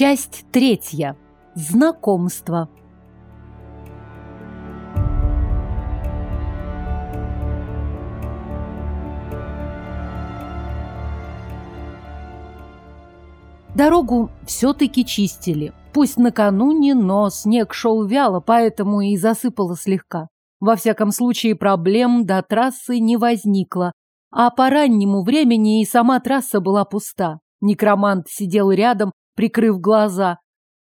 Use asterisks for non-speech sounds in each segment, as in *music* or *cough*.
Часть третья. Знакомство. Дорогу все-таки чистили. Пусть накануне, но снег шел вяло, поэтому и засыпало слегка. Во всяком случае, проблем до трассы не возникло. А по раннему времени и сама трасса была пуста. Некромант сидел рядом, прикрыв глаза.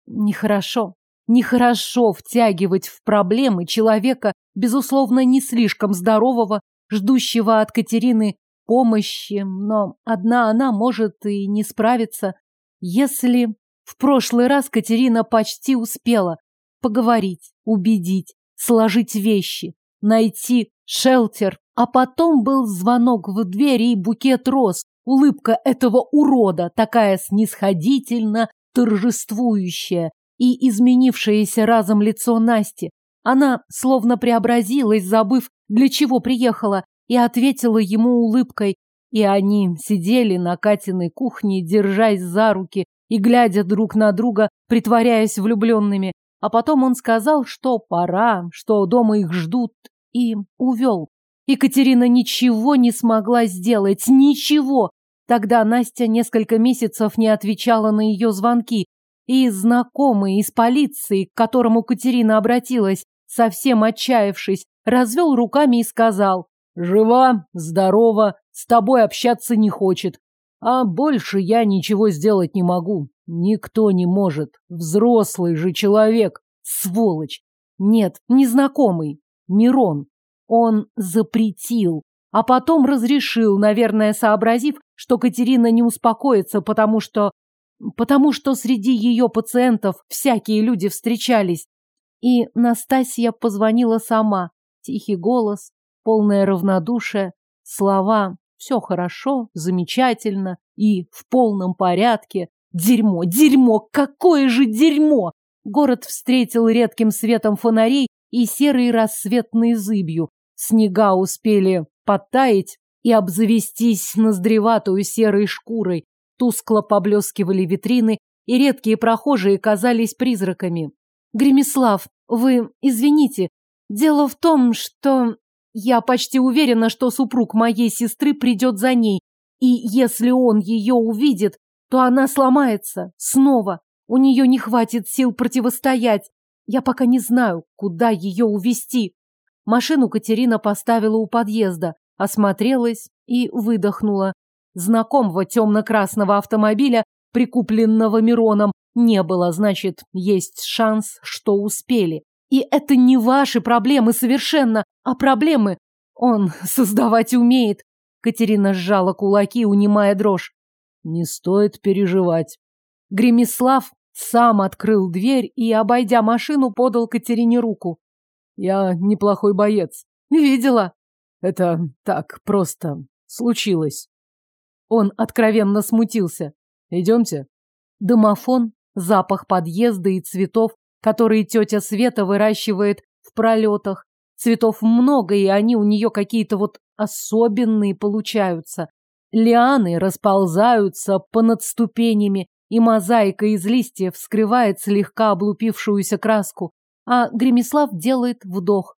Нехорошо. Нехорошо втягивать в проблемы человека, безусловно, не слишком здорового, ждущего от Катерины помощи, но одна она может и не справиться. Если в прошлый раз Катерина почти успела поговорить, убедить, сложить вещи, найти шелтер, а потом был звонок в дверь и букет роз, Улыбка этого урода, такая снисходительно торжествующая и изменившееся разом лицо Насти. Она словно преобразилась, забыв, для чего приехала, и ответила ему улыбкой. И они сидели на Катиной кухне, держась за руки и глядя друг на друга, притворяясь влюбленными. А потом он сказал, что пора, что дома их ждут, и увел. Екатерина ничего не смогла сделать, ничего, Тогда Настя несколько месяцев не отвечала на ее звонки, и знакомый из полиции, к которому Катерина обратилась, совсем отчаявшись, развел руками и сказал «Жива, здорова, с тобой общаться не хочет, а больше я ничего сделать не могу. Никто не может. Взрослый же человек. Сволочь. Нет, незнакомый. Мирон. Он запретил, а потом разрешил, наверное, сообразив, что Катерина не успокоится, потому что... потому что среди ее пациентов всякие люди встречались. И Настасья позвонила сама. Тихий голос, полное равнодушие, слова «все хорошо», «замечательно» и «в полном порядке». Дерьмо, дерьмо, какое же дерьмо! Город встретил редким светом фонарей и серой рассветной зыбью. Снега успели подтаять, и обзавестись наздреватую серой шкурой. Тускло поблескивали витрины, и редкие прохожие казались призраками. «Гремислав, вы извините, дело в том, что я почти уверена, что супруг моей сестры придет за ней, и если он ее увидит, то она сломается снова. У нее не хватит сил противостоять. Я пока не знаю, куда ее увести. Машину Катерина поставила у подъезда осмотрелась и выдохнула. Знакомого темно-красного автомобиля, прикупленного Мироном, не было, значит, есть шанс, что успели. И это не ваши проблемы совершенно, а проблемы он создавать умеет. Катерина сжала кулаки, унимая дрожь. Не стоит переживать. Гремислав сам открыл дверь и, обойдя машину, подал Катерине руку. Я неплохой боец. Видела. Это так просто случилось. Он откровенно смутился. Идемте. Домофон, запах подъезда и цветов, которые тетя Света выращивает в пролетах. Цветов много, и они у нее какие-то вот особенные получаются. Лианы расползаются понад ступенями, и мозаика из листьев вскрывает слегка облупившуюся краску, а Гремислав делает вдох.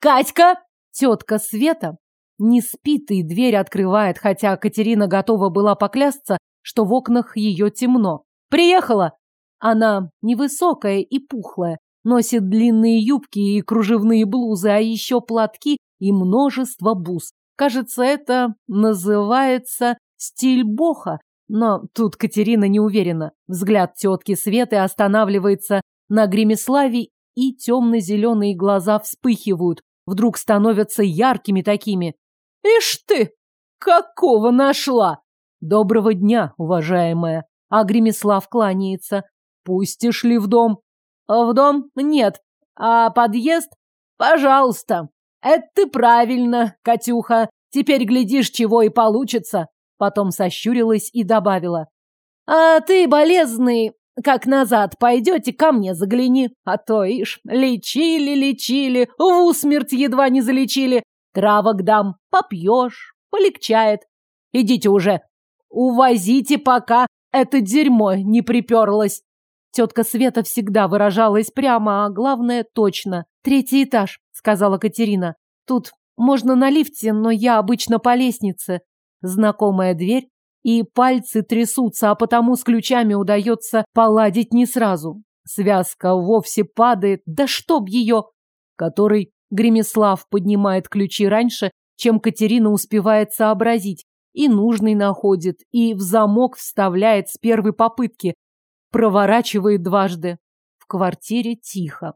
«Катька!» Тетка Света не спит и дверь открывает, хотя Катерина готова была поклясться, что в окнах ее темно. «Приехала!» Она невысокая и пухлая, носит длинные юбки и кружевные блузы, а еще платки и множество бус. Кажется, это называется стиль боха, но тут Катерина не уверена. Взгляд тетки Светы останавливается на Гремеславе, и темно-зеленые глаза вспыхивают, вдруг становятся яркими такими. «Ишь ты! Какого нашла!» «Доброго дня, уважаемая!» А Гремислав кланяется. «Пустишь ли в дом?» «В дом? Нет. А подъезд? Пожалуйста!» «Это ты правильно, Катюха. Теперь глядишь, чего и получится!» Потом сощурилась и добавила. «А ты, болезный, как назад пойдете, ко мне загляни. А то, ишь, лечили, лечили, в усмерть едва не залечили. Травок дам, попьешь, полегчает. Идите уже, увозите пока, это дерьмо не приперлось. Тетка Света всегда выражалась прямо, а главное точно. Третий этаж, сказала Катерина. Тут можно на лифте, но я обычно по лестнице. Знакомая дверь и пальцы трясутся, а потому с ключами удается поладить не сразу. Связка вовсе падает, да чтоб ее! Который Гремеслав поднимает ключи раньше, чем Катерина успевает сообразить, и нужный находит, и в замок вставляет с первой попытки, проворачивает дважды. В квартире тихо.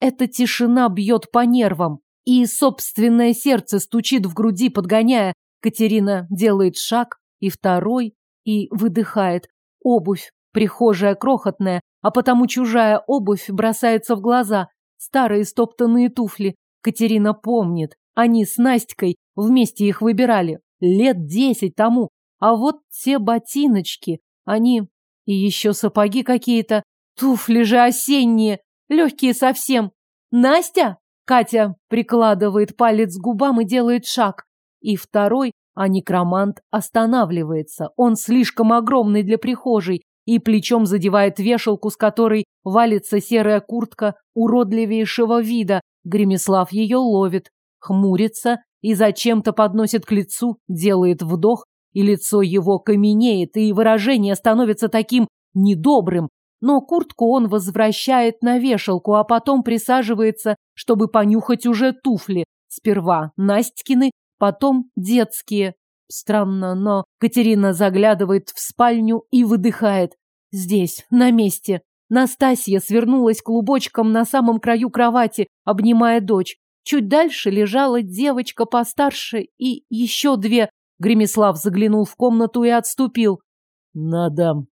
Эта тишина бьет по нервам, и собственное сердце стучит в груди, подгоняя. Катерина делает шаг, и второй, и выдыхает. Обувь, прихожая крохотная, а потому чужая обувь бросается в глаза. Старые стоптанные туфли. Катерина помнит. Они с Настькой вместе их выбирали. Лет десять тому. А вот те ботиночки. Они... И еще сапоги какие-то. Туфли же осенние. Легкие совсем. Настя? Катя прикладывает палец к губам и делает шаг. И второй а некромант останавливается. Он слишком огромный для прихожей и плечом задевает вешалку, с которой валится серая куртка уродливейшего вида. Гремеслав ее ловит, хмурится и зачем-то подносит к лицу, делает вдох, и лицо его каменеет, и выражение становится таким недобрым. Но куртку он возвращает на вешалку, а потом присаживается, чтобы понюхать уже туфли. Сперва Настькины, потом детские. Странно, но Катерина заглядывает в спальню и выдыхает. Здесь, на месте. Настасья свернулась клубочком на самом краю кровати, обнимая дочь. Чуть дальше лежала девочка постарше и еще две. Гремислав заглянул в комнату и отступил. «Надо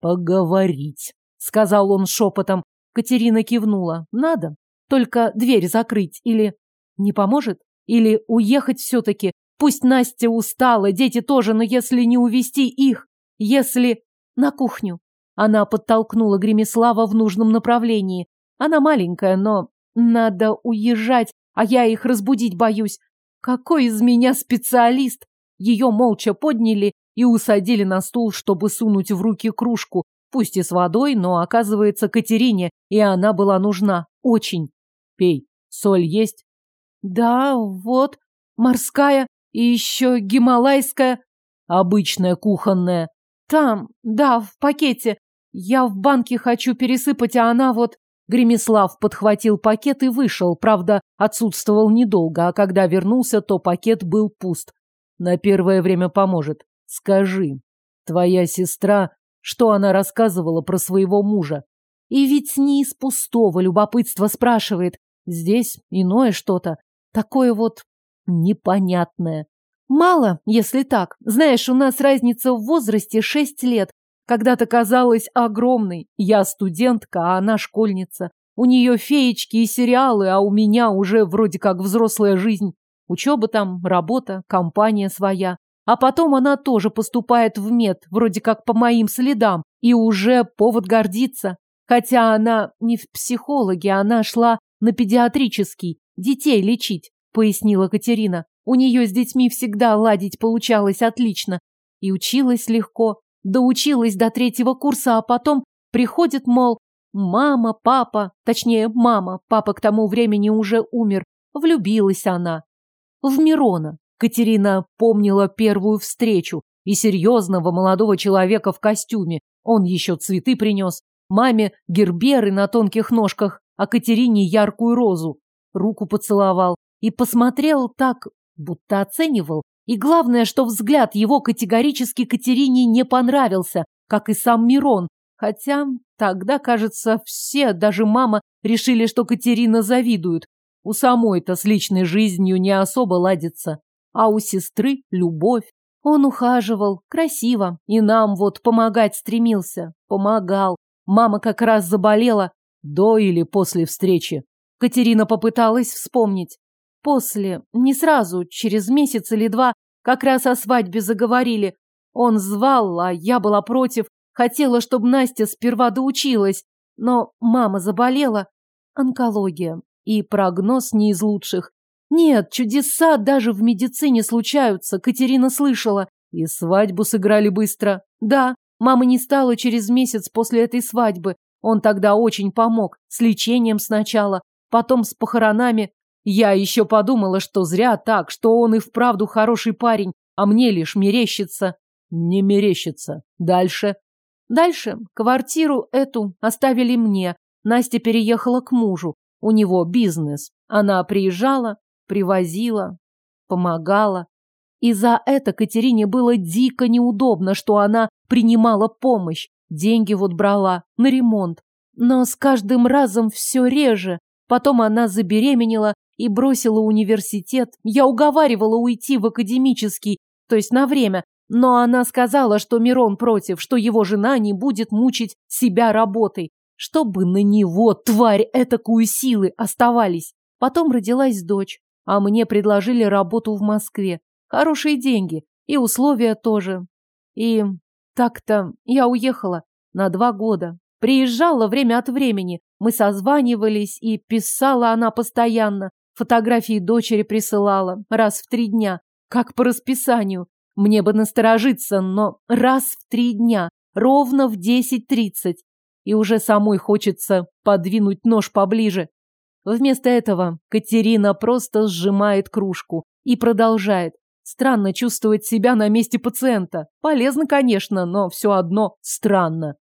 поговорить», — сказал он шепотом. Катерина кивнула. «Надо. Только дверь закрыть или...» «Не поможет?» Или уехать все-таки? Пусть Настя устала, дети тоже, но если не увести их, если... На кухню. Она подтолкнула Гремеслава в нужном направлении. Она маленькая, но надо уезжать, а я их разбудить боюсь. Какой из меня специалист? Ее молча подняли и усадили на стул, чтобы сунуть в руки кружку, пусть и с водой, но, оказывается, Катерине, и она была нужна. Очень. Пей. Соль есть? Да, вот, морская и еще гималайская. Обычная кухонная. Там, да, в пакете. Я в банке хочу пересыпать, а она вот... Гремислав подхватил пакет и вышел, правда, отсутствовал недолго, а когда вернулся, то пакет был пуст. На первое время поможет. Скажи, твоя сестра, что она рассказывала про своего мужа? И ведь не из пустого любопытства спрашивает. Здесь иное что-то. Такое вот непонятное. Мало, если так. Знаешь, у нас разница в возрасте шесть лет. Когда-то казалась огромной. Я студентка, а она школьница. У нее феечки и сериалы, а у меня уже вроде как взрослая жизнь. Учеба там, работа, компания своя. А потом она тоже поступает в мед, вроде как по моим следам, и уже повод гордиться. Хотя она не в психологе, она шла на педиатрический, детей лечить, пояснила Катерина. У нее с детьми всегда ладить получалось отлично. И училась легко. Доучилась до третьего курса, а потом приходит, мол, мама, папа, точнее, мама, папа к тому времени уже умер. Влюбилась она. В Мирона. Катерина помнила первую встречу и серьезного молодого человека в костюме. Он еще цветы принес. Маме герберы на тонких ножках а Катерине яркую розу. Руку поцеловал и посмотрел так, будто оценивал. И главное, что взгляд его категорически Катерине не понравился, как и сам Мирон. Хотя тогда, кажется, все, даже мама, решили, что Катерина завидует. У самой-то с личной жизнью не особо ладится. А у сестры любовь. Он ухаживал, красиво, и нам вот помогать стремился. Помогал. Мама как раз заболела, до или после встречи? Катерина попыталась вспомнить. После, не сразу, через месяц или два, как раз о свадьбе заговорили. Он звал, а я была против. Хотела, чтобы Настя сперва доучилась, но мама заболела. Онкология. И прогноз не из лучших. Нет, чудеса даже в медицине случаются, Катерина слышала. И свадьбу сыграли быстро. Да, мама не стала через месяц после этой свадьбы. Он тогда очень помог, с лечением сначала, потом с похоронами. Я еще подумала, что зря так, что он и вправду хороший парень, а мне лишь мерещится. Не мерещится. Дальше. Дальше квартиру эту оставили мне. Настя переехала к мужу. У него бизнес. Она приезжала, привозила, помогала. И за это Катерине было дико неудобно, что она принимала помощь. Деньги вот брала на ремонт. Но с каждым разом все реже. Потом она забеременела и бросила университет. Я уговаривала уйти в академический, то есть на время. Но она сказала, что Мирон против, что его жена не будет мучить себя работой. Чтобы на него, тварь, этакую силы оставались. Потом родилась дочь, а мне предложили работу в Москве. Хорошие деньги и условия тоже. И так-то я уехала на два года. Приезжала время от времени. Мы созванивались, и писала она постоянно. Фотографии дочери присылала раз в три дня, как по расписанию. Мне бы насторожиться, но раз в три дня, ровно в 10.30. И уже самой хочется подвинуть нож поближе. Вместо этого Катерина просто сжимает кружку и продолжает. Странно чувствовать себя на месте пациента. Полезно, конечно, но все одно странно.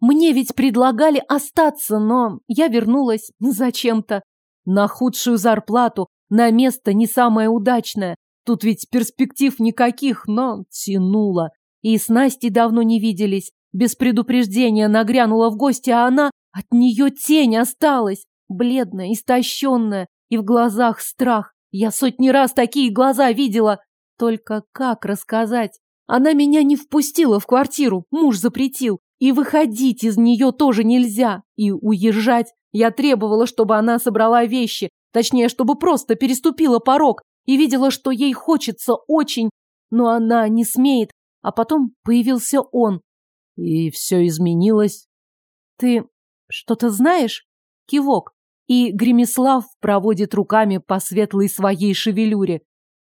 Мне ведь предлагали остаться, но я вернулась зачем-то. На худшую зарплату, на место не самое удачное. Тут ведь перспектив никаких, но тянуло. И с Настей давно не виделись. Без предупреждения нагрянула в гости, а она... От нее тень осталась. Бледная, истощенная. И в глазах страх. Я сотни раз такие глаза видела. Только как рассказать? Она меня не впустила в квартиру, муж запретил. И выходить из нее тоже нельзя. И уезжать. Я требовала, чтобы она собрала вещи. Точнее, чтобы просто переступила порог. И видела, что ей хочется очень. Но она не смеет. А потом появился он. И все изменилось. Ты что-то знаешь? Кивок. И Гремислав проводит руками по светлой своей шевелюре.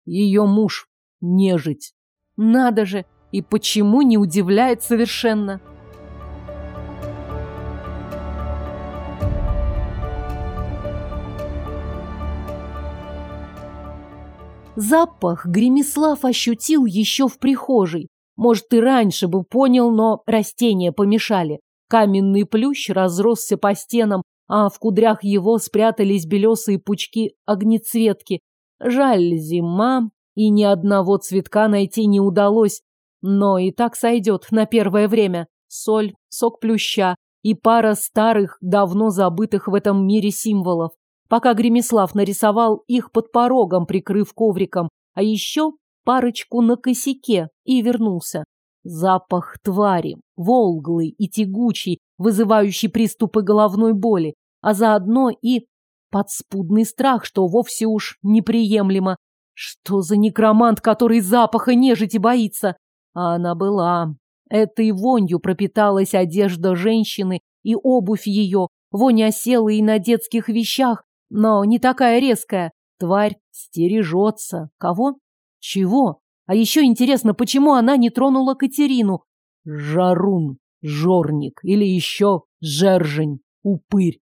Ее муж нежить. Надо же! И почему не удивляет совершенно? Запах Гремислав ощутил еще в прихожей. Может, и раньше бы понял, но растения помешали. Каменный плющ разросся по стенам, а в кудрях его спрятались белесые пучки огнецветки. Жаль, зима, и ни одного цветка найти не удалось, но и так сойдет на первое время. Соль, сок плюща и пара старых, давно забытых в этом мире символов. Пока Гремислав нарисовал их под порогом, прикрыв ковриком, а еще парочку на косяке и вернулся. Запах твари, волглый и тягучий, вызывающий приступы головной боли, а заодно и подспудный страх, что вовсе уж неприемлемо, что за некромант, который запаха нежити боится? А она была. Этой вонью пропиталась одежда женщины и обувь ее. воня осела и на детских вещах, но не такая резкая. Тварь стережется. Кого? Чего? А еще интересно, почему она не тронула Катерину? Жарун, жорник или еще жержень, упырь.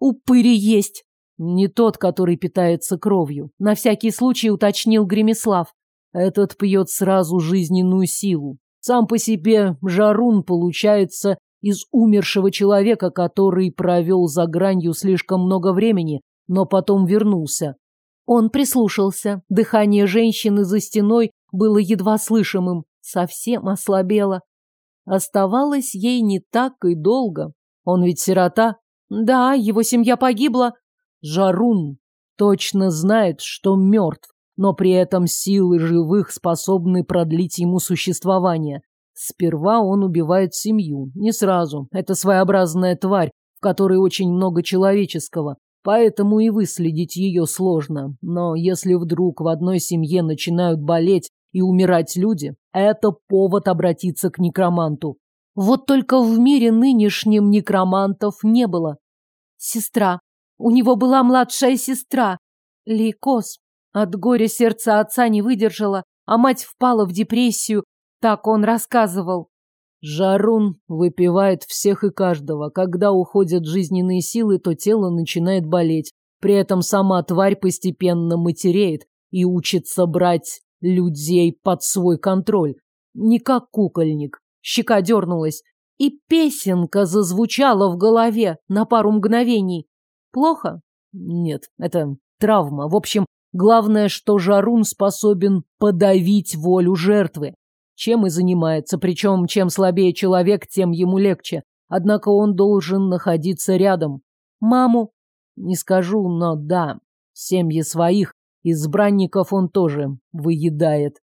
Упыри есть. Не тот, который питается кровью. На всякий случай уточнил Гремислав. Этот пьет сразу жизненную силу. Сам по себе жарун получается из умершего человека, который провел за гранью слишком много времени, но потом вернулся. Он прислушался. Дыхание женщины за стеной было едва слышимым. Совсем ослабело. Оставалось ей не так и долго. Он ведь сирота. Да, его семья погибла, Жарун точно знает, что мертв, но при этом силы живых способны продлить ему существование. Сперва он убивает семью. Не сразу. Это своеобразная тварь, в которой очень много человеческого. Поэтому и выследить ее сложно. Но если вдруг в одной семье начинают болеть и умирать люди, это повод обратиться к некроманту. Вот только в мире нынешнем некромантов не было. «Сестра, у него была младшая сестра, Лейкоз. От горя сердце отца не выдержало, а мать впала в депрессию, так он рассказывал. Жарун выпивает всех и каждого. Когда уходят жизненные силы, то тело начинает болеть. При этом сама тварь постепенно матереет и учится брать людей под свой контроль. Не как кукольник. Щека дернулась. И песенка зазвучала в голове на пару мгновений. Плохо? Нет, это травма. В общем, главное, что Жарун способен подавить волю жертвы. Чем и занимается, причем чем слабее человек, тем ему легче. Однако он должен находиться рядом. Маму? Не скажу, но да. Семьи своих, избранников он тоже выедает.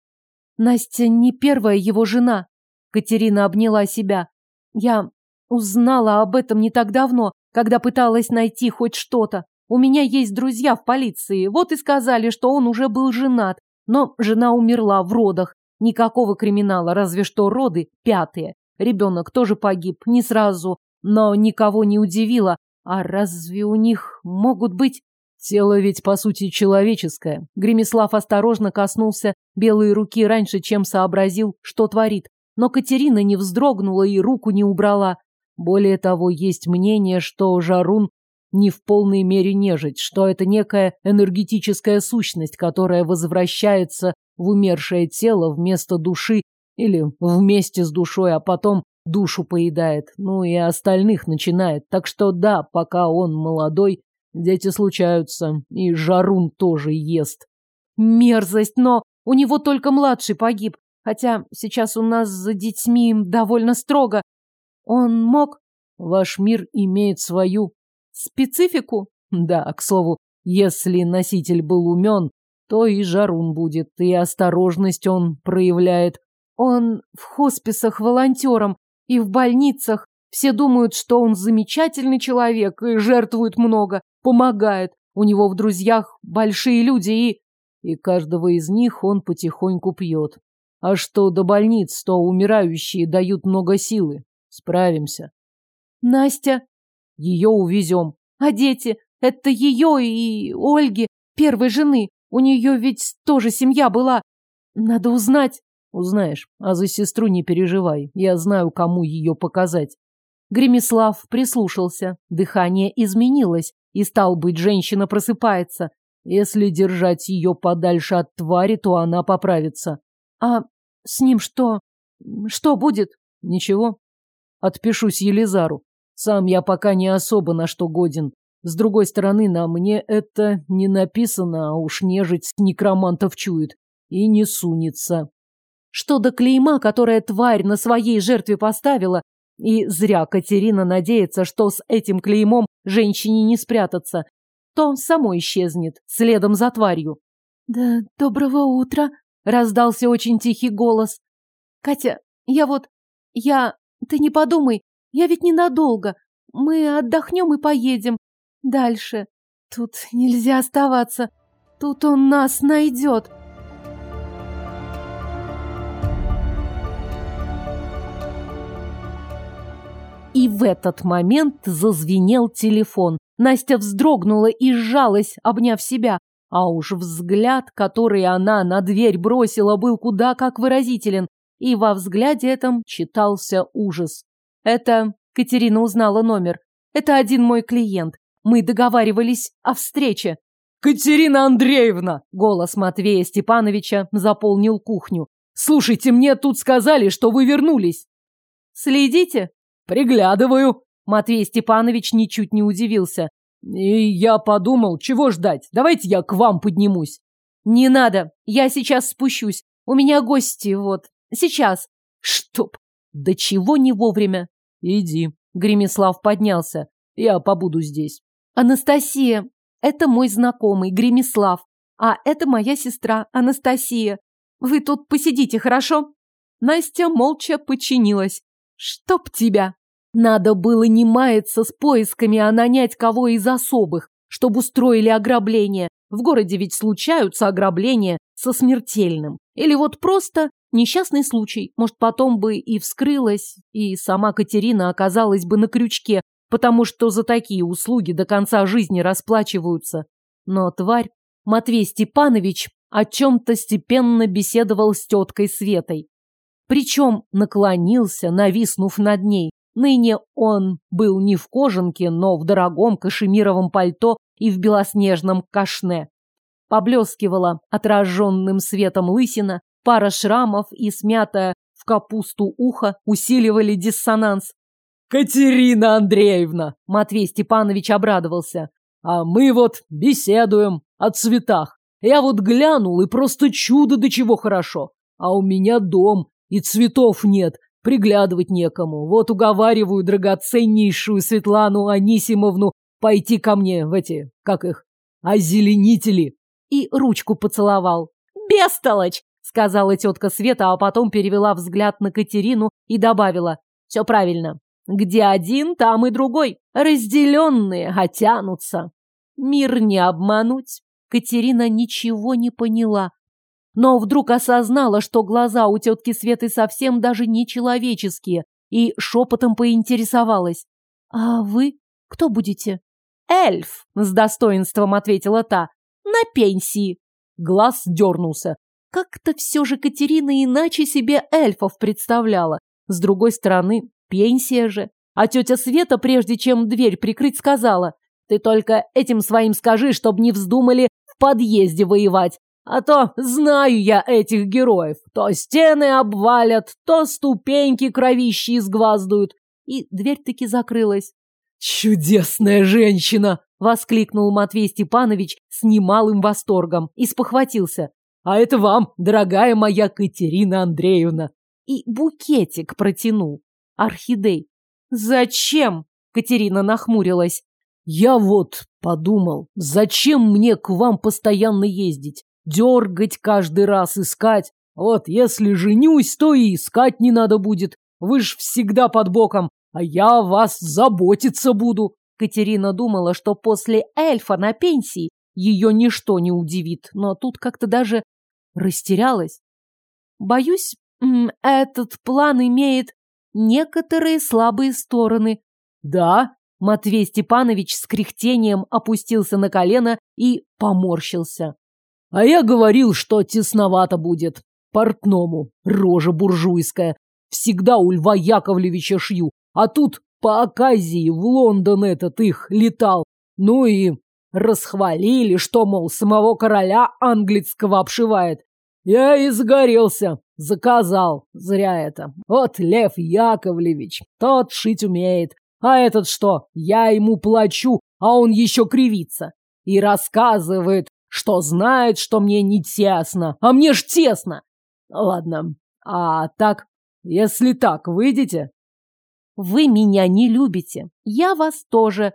Настя не первая его жена. Катерина обняла себя. Я узнала об этом не так давно, когда пыталась найти хоть что-то. У меня есть друзья в полиции, вот и сказали, что он уже был женат, но жена умерла в родах. Никакого криминала, разве что роды пятые. Ребенок тоже погиб, не сразу, но никого не удивило. А разве у них могут быть... Тело ведь, по сути, человеческое. Гремислав осторожно коснулся белые руки раньше, чем сообразил, что творит. Но Катерина не вздрогнула и руку не убрала. Более того, есть мнение, что Жарун не в полной мере нежить, что это некая энергетическая сущность, которая возвращается в умершее тело вместо души или вместе с душой, а потом душу поедает, ну и остальных начинает. Так что да, пока он молодой, дети случаются, и Жарун тоже ест. Мерзость, но у него только младший погиб, хотя сейчас у нас за детьми довольно строго. Он мог... Ваш мир имеет свою... Специфику? Да, к слову, если носитель был умен, то и жарун будет, и осторожность он проявляет. Он в хосписах волонтером и в больницах. Все думают, что он замечательный человек и жертвует много, помогает. У него в друзьях большие люди и... И каждого из них он потихоньку пьет. А что до больниц, то умирающие дают много силы. Справимся. Настя. Ее увезем. А дети? Это ее и Ольги, первой жены. У нее ведь тоже семья была. Надо узнать. Узнаешь. А за сестру не переживай. Я знаю, кому ее показать. Гремислав прислушался. Дыхание изменилось, и, стал быть, женщина просыпается. Если держать ее подальше от твари, то она поправится. А с ним что? Что будет? Ничего. Отпишусь Елизару. Сам я пока не особо на что годен. С другой стороны, на мне это не написано, а уж нежить некромантов чует. И не сунется. Что до клейма, которое тварь на своей жертве поставила, и зря Катерина надеется, что с этим клеймом женщине не спрятаться, то само исчезнет, следом за тварью. «Да доброго утра!» — раздался очень тихий голос. «Катя, я вот... я ты не подумай, я ведь ненадолго. Мы отдохнем и поедем. Дальше. Тут нельзя оставаться. Тут он нас найдет. И в этот момент зазвенел телефон. Настя вздрогнула и сжалась, обняв себя. А уж взгляд, который она на дверь бросила, был куда как выразителен и во взгляде этом читался ужас. Это Катерина узнала номер. Это один мой клиент. Мы договаривались о встрече. «Катерина Андреевна!» — голос Матвея Степановича заполнил кухню. «Слушайте, мне тут сказали, что вы вернулись!» «Следите?» «Приглядываю!» Матвей Степанович ничуть не удивился. «И я подумал, чего ждать? Давайте я к вам поднимусь!» «Не надо! Я сейчас спущусь! У меня гости, вот!» Сейчас. Чтоб! Да чего не вовремя? Иди. Гремислав поднялся. Я побуду здесь. Анастасия. Это мой знакомый, Гремислав. А это моя сестра, Анастасия. Вы тут посидите, хорошо? Настя молча подчинилась. Чтоб тебя! Надо было не маяться с поисками, а нанять кого из особых, чтобы устроили ограбление. В городе ведь случаются ограбления со смертельным. Или вот просто Несчастный случай, может, потом бы и вскрылась, и сама Катерина оказалась бы на крючке, потому что за такие услуги до конца жизни расплачиваются. Но тварь Матвей Степанович о чем-то степенно беседовал с теткой Светой. Причем наклонился, нависнув над ней. Ныне он был не в кожанке, но в дорогом кашемировом пальто и в белоснежном кашне. Поблескивала отраженным светом лысина, пара шрамов и смятое в капусту ухо усиливали диссонанс. «Катерина Андреевна!» – Матвей Степанович обрадовался. «А мы вот беседуем о цветах. Я вот глянул, и просто чудо до чего хорошо. А у меня дом, и цветов нет, приглядывать некому. Вот уговариваю драгоценнейшую Светлану Анисимовну пойти ко мне в эти, как их, озеленители. И ручку поцеловал. «Бестолочь! сказала тетка Света, а потом перевела взгляд на Катерину и добавила. Все правильно. Где один, там и другой. Разделенные оттянутся. А Мир не обмануть. Катерина ничего не поняла. Но вдруг осознала, что глаза у тетки Светы совсем даже не человеческие, и шепотом поинтересовалась. «А вы кто будете?» «Эльф», — с достоинством ответила та. «На пенсии». Глаз дернулся. Как-то все же Катерина иначе себе эльфов представляла. С другой стороны, пенсия же. А тетя Света, прежде чем дверь прикрыть, сказала, «Ты только этим своим скажи, чтобы не вздумали в подъезде воевать. А то знаю я этих героев. То стены обвалят, то ступеньки кровищи изгваздуют. И дверь таки закрылась. «Чудесная женщина!» — воскликнул Матвей Степанович с немалым восторгом и спохватился. А это вам, дорогая моя Катерина Андреевна. И букетик протянул. Орхидей. Зачем? Катерина нахмурилась. Я вот подумал, зачем мне к вам постоянно ездить? Дергать каждый раз, искать. Вот если женюсь, то и искать не надо будет. Вы ж всегда под боком, а я вас заботиться буду. Катерина думала, что после эльфа на пенсии ее ничто не удивит, но тут как-то даже Растерялась. Боюсь, этот план имеет некоторые слабые стороны. Да, Матвей Степанович с кряхтением опустился на колено и поморщился. А я говорил, что тесновато будет. Портному, рожа буржуйская. Всегда у Льва Яковлевича шью. А тут по оказии в Лондон этот их летал. Ну и Расхвалили, что, мол, самого короля английского обшивает. Я и загорелся. Заказал. Зря это. Вот Лев Яковлевич. Тот шить умеет. А этот что? Я ему плачу, а он еще кривится. И рассказывает, что знает, что мне не тесно. А мне ж тесно. Ладно. А так, если так, выйдете? Вы меня не любите. Я вас тоже.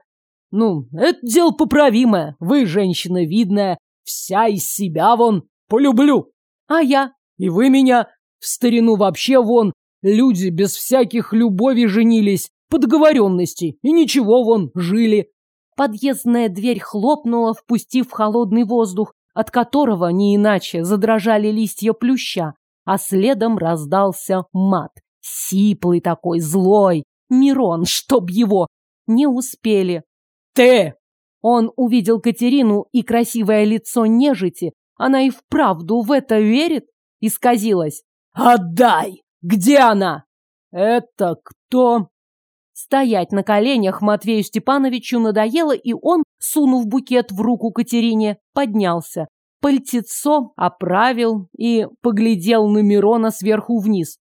Ну, это дело поправимое. Вы, женщина видная, вся из себя вон, полюблю. А я? И вы меня? В старину вообще вон, люди без всяких любови женились, подговоренности и ничего вон, жили. Подъездная дверь хлопнула, впустив холодный воздух, от которого не иначе задрожали листья плюща, а следом раздался мат. Сиплый такой, злой. Мирон, чтоб его! Не успели. Ты! Он увидел Катерину и красивое лицо нежити. Она и вправду в это верит? Исказилась. Отдай! Где она? Это кто? Стоять на коленях Матвею Степановичу надоело, и он, сунув букет в руку Катерине, поднялся. Пальтецо оправил и поглядел на Мирона сверху вниз.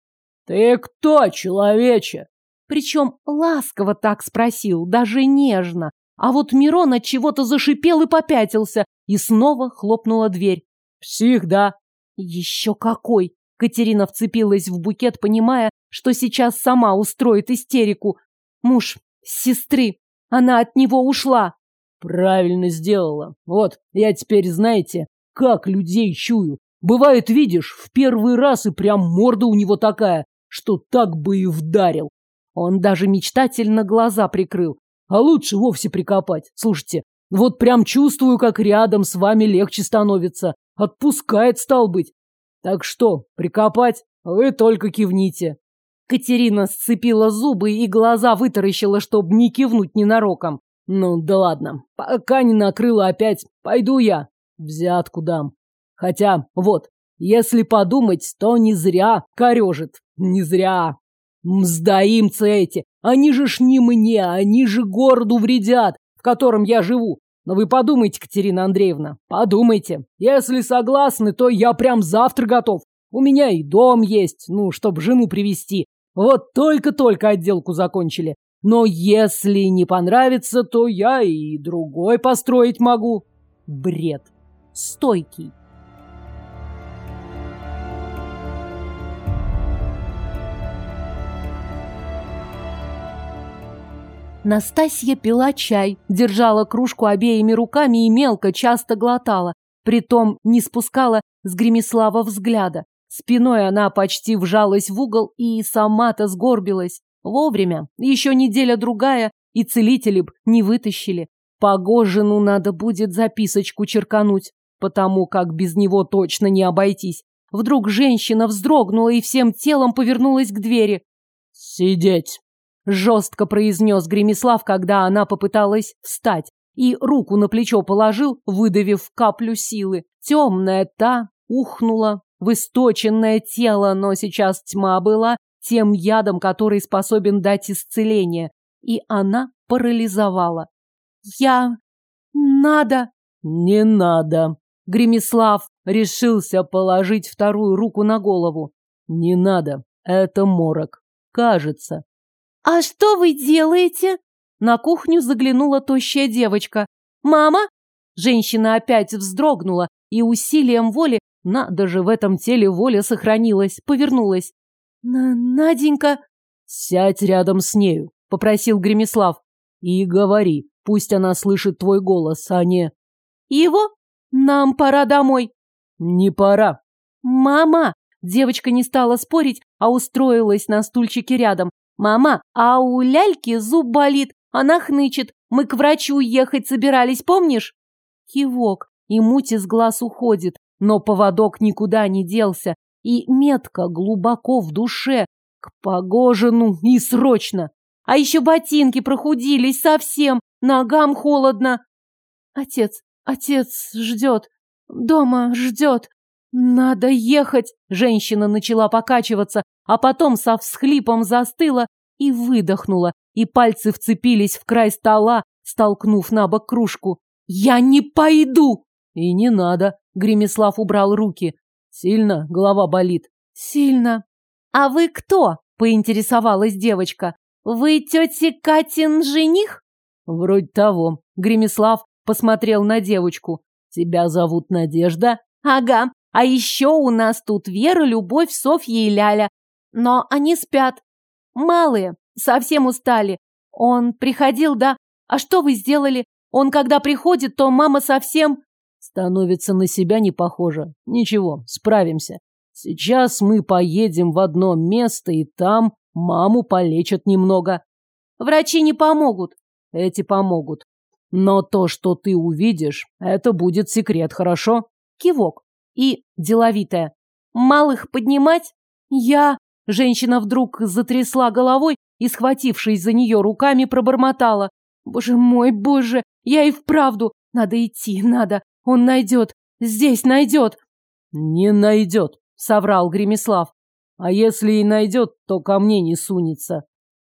«Ты кто, человече?» Причем ласково так спросил, даже нежно, а вот Мирон от чего-то зашипел и попятился, и снова хлопнула дверь. Псих, да? Еще какой! Катерина вцепилась в букет, понимая, что сейчас сама устроит истерику. Муж, сестры, она от него ушла. Правильно сделала. Вот, я теперь, знаете, как людей чую. Бывает, видишь, в первый раз и прям морда у него такая, что так бы и вдарил. Он даже мечтательно глаза прикрыл. А лучше вовсе прикопать. Слушайте, вот прям чувствую, как рядом с вами легче становится. Отпускает, стал быть. Так что, прикопать? Вы только кивните. Катерина сцепила зубы и глаза вытаращила, чтобы не кивнуть ненароком. Ну да ладно, пока не накрыла опять, пойду я. Взятку дам. Хотя, вот, если подумать, то не зря корежит. Не зря. Мздоимцы эти! Они же ж не мне, они же городу вредят, в котором я живу. Но вы подумайте, Катерина Андреевна, подумайте. Если согласны, то я прям завтра готов. У меня и дом есть, ну, чтобы жену привести. Вот только-только отделку закончили. Но если не понравится, то я и другой построить могу. Бред. Стойкий. Настасья пила чай, держала кружку обеими руками и мелко часто глотала, притом не спускала с Гремислава взгляда. Спиной она почти вжалась в угол и сама-то сгорбилась. Вовремя, еще неделя-другая, и целители б не вытащили. Погожину надо будет записочку черкануть, потому как без него точно не обойтись. Вдруг женщина вздрогнула и всем телом повернулась к двери. «Сидеть!» Жестко произнес Гремислав, когда она попыталась встать, и руку на плечо положил, выдавив каплю силы. Темная та ухнула в источенное тело, но сейчас тьма была тем ядом, который способен дать исцеление, и она парализовала. «Я... надо...» «Не надо!» Гремислав решился положить вторую руку на голову. «Не надо, это морок. Кажется. «А что вы делаете?» На кухню заглянула тощая девочка. «Мама!» Женщина опять вздрогнула и усилием воли, надо же, в этом теле воля сохранилась, повернулась. Н «Наденька...» «Сядь рядом с нею», — попросил Гремислав. «И говори, пусть она слышит твой голос, а не...» «Его? Нам пора домой». «Не пора». «Мама!» Девочка не стала спорить, а устроилась на стульчике рядом, Мама, а у ляльки зуб болит, она хнычет. Мы к врачу ехать собирались, помнишь? Кивок, и муть из глаз уходит, но поводок никуда не делся, и метка глубоко в душе. К Погожину и срочно. А еще ботинки прохудились совсем, ногам холодно. Отец, отец ждет, дома ждет. «Надо ехать!» – женщина начала покачиваться, а потом со всхлипом застыла и выдохнула, и пальцы вцепились в край стола, столкнув на бок кружку. «Я не пойду!» «И не надо!» – Гремеслав убрал руки. «Сильно голова болит?» «Сильно!» «А вы кто?» – поинтересовалась девочка. «Вы тети Катин жених?» «Вроде того». Гремеслав посмотрел на девочку. «Тебя зовут Надежда?» «Ага. А еще у нас тут Вера, Любовь, Софья и Ляля. Но они спят. Малые. Совсем устали. Он приходил, да? А что вы сделали? Он когда приходит, то мама совсем... Становится на себя не похожа. Ничего, справимся. Сейчас мы поедем в одно место, и там маму полечат немного. Врачи не помогут. Эти помогут. Но то, что ты увидишь, это будет секрет, хорошо? Кивок и деловитая. «Малых поднимать? Я...» Женщина вдруг затрясла головой и, схватившись за нее руками, пробормотала. «Боже мой, боже! Я и вправду! Надо идти, надо! Он найдет! Здесь найдет!» «Не найдет!» — соврал Гремислав. «А если и найдет, то ко мне не сунется».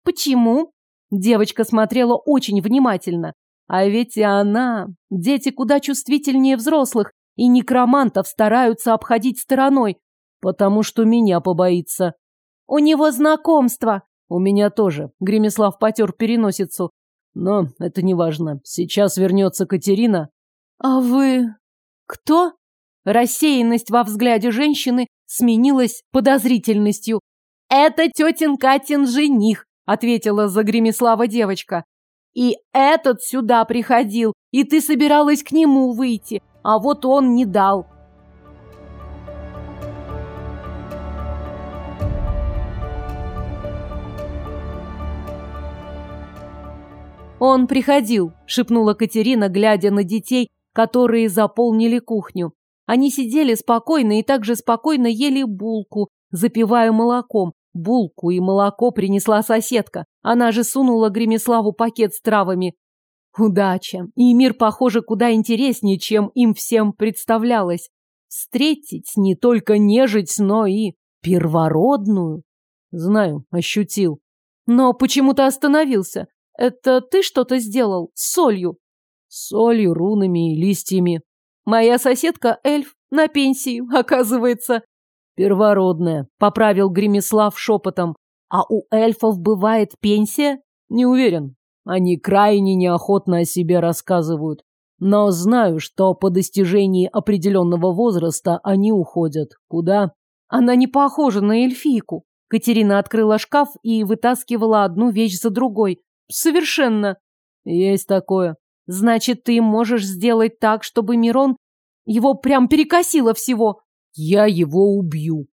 «Почему?» Девочка смотрела очень внимательно. А ведь и она... Дети куда чувствительнее взрослых, и некромантов стараются обходить стороной, потому что меня побоится. У него знакомство. У меня тоже. Гремеслав потер переносицу. Но это не важно. Сейчас вернется Катерина. А вы... кто? Рассеянность во взгляде женщины сменилась подозрительностью. «Это тетин Катин жених», — ответила за Гремеслава девочка. «И этот сюда приходил, и ты собиралась к нему выйти. А вот он не дал. «Он приходил», — шепнула Катерина, глядя на детей, которые заполнили кухню. Они сидели спокойно и также спокойно ели булку, запивая молоком. Булку и молоко принесла соседка. Она же сунула Гремеславу пакет с травами. Удача! И мир, похоже, куда интереснее, чем им всем представлялось. Встретить не только нежить, но и первородную. Знаю, ощутил. Но почему-то остановился. Это ты что-то сделал с солью? С солью, рунами и листьями. Моя соседка эльф на пенсии, *laughs* оказывается. Первородная, поправил Гремислав шепотом. А у эльфов бывает пенсия? Не уверен. Они крайне неохотно о себе рассказывают. Но знаю, что по достижении определенного возраста они уходят. Куда? Она не похожа на эльфийку. Катерина открыла шкаф и вытаскивала одну вещь за другой. Совершенно. Есть такое. Значит, ты можешь сделать так, чтобы Мирон его прям перекосило всего. Я его убью.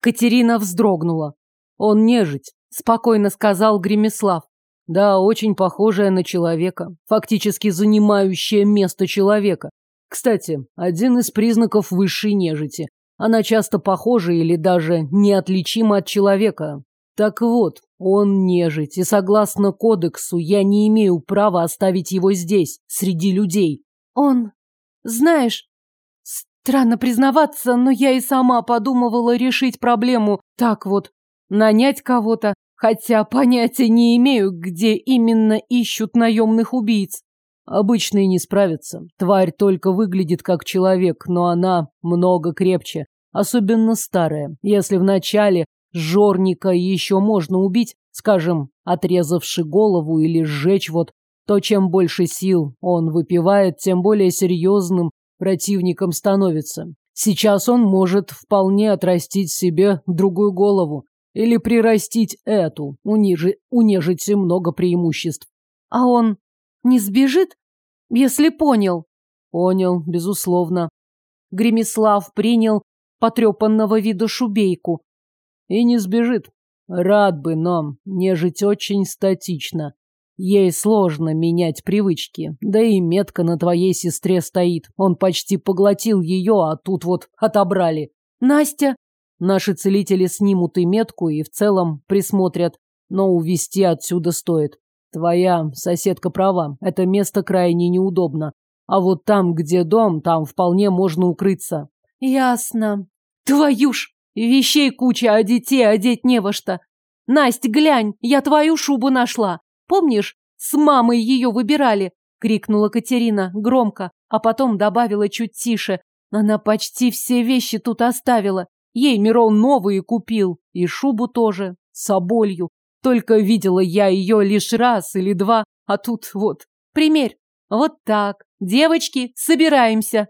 Катерина вздрогнула. Он нежить, спокойно сказал Гремеслав. Да, очень похожая на человека, фактически занимающая место человека. Кстати, один из признаков высшей нежити. Она часто похожа или даже неотличима от человека. Так вот, он нежить, и согласно кодексу я не имею права оставить его здесь, среди людей. Он, знаешь, странно признаваться, но я и сама подумывала решить проблему так вот, нанять кого-то, хотя понятия не имею, где именно ищут наемных убийц. Обычные не справятся. Тварь только выглядит как человек, но она много крепче, особенно старая. Если вначале жорника еще можно убить, скажем, отрезавши голову или сжечь вот, то чем больше сил он выпивает, тем более серьезным противником становится. Сейчас он может вполне отрастить себе другую голову, или прирастить эту, у, нижи, у нежити много преимуществ. А он не сбежит, если понял? Понял, безусловно. Гремислав принял потрепанного вида шубейку. И не сбежит. Рад бы, но нежить очень статично. Ей сложно менять привычки. Да и метка на твоей сестре стоит. Он почти поглотил ее, а тут вот отобрали. Настя Наши целители снимут и метку, и в целом присмотрят, но увести отсюда стоит. Твоя соседка права, это место крайне неудобно. А вот там, где дом, там вполне можно укрыться. Ясно. Твою ж! Вещей куча, а детей одеть не во что. Насть, глянь, я твою шубу нашла. Помнишь, с мамой ее выбирали? Крикнула Катерина громко, а потом добавила чуть тише. Она почти все вещи тут оставила. Ей Мирон новые купил, и шубу тоже, Соболью. Только видела я ее лишь раз или два, а тут вот, примерь. Вот так, девочки, собираемся.